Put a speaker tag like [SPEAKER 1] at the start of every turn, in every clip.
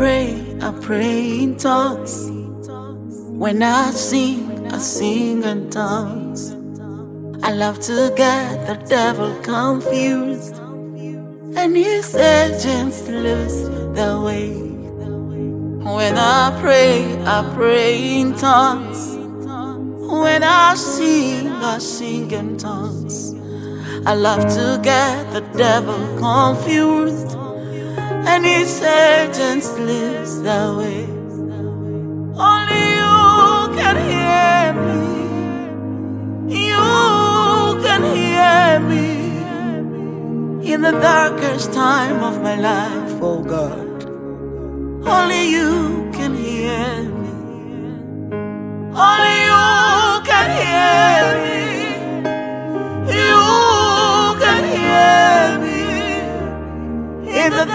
[SPEAKER 1] pray, I pray in tongues. When I sing, I sing in tongues. I love to get the devil confused and his agents lose their way. When I pray, I pray in tongues. When I sing, I sing in tongues. I love to get the devil confused and his lose their way. Only you can hear me. You can hear me in the darkest time of my life, oh God. Only you can hear me. Only you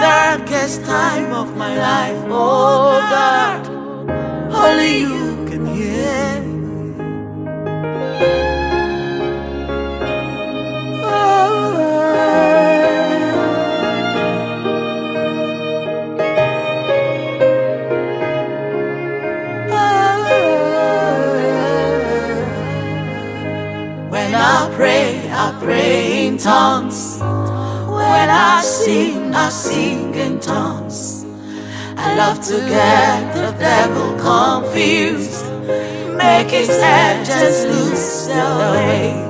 [SPEAKER 1] darkest time of my life, oh God. Only you can hear. When I pray, I pray in tongues. When I sing, I sing in tongues. I love to get the devil confused, make his head just lose their way.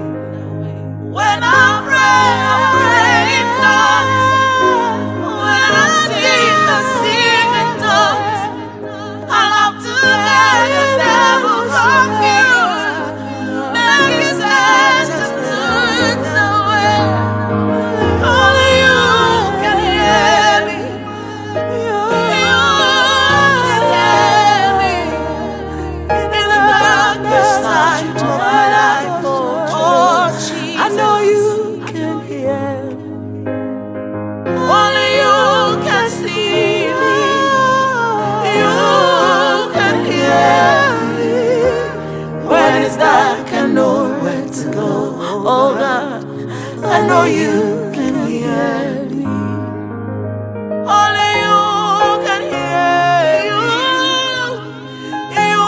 [SPEAKER 1] Oh God, I know you can hear me. Only you can hear you. You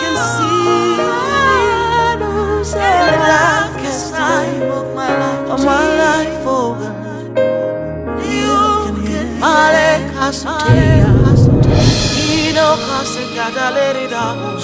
[SPEAKER 1] can see me. The darkest time of my life, of my life, oh God. You can Ino kasekata lerida musulika Ile kusoteka Nako tusekale Rangane le bosula Ika Inyana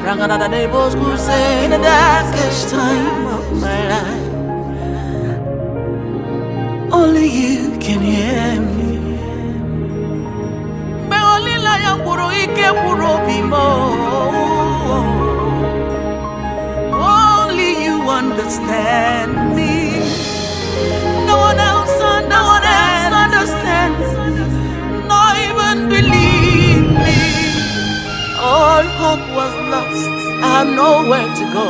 [SPEAKER 1] Eka tuteka Ana le in the darkest time of my life. Only you can hear me. Me olila ya mkpụrụ ike m, oh. Only you understand have nowhere to go.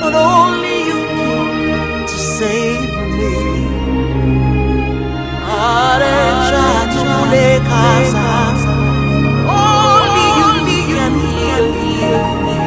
[SPEAKER 1] But only you came to save me. Only you can heal me.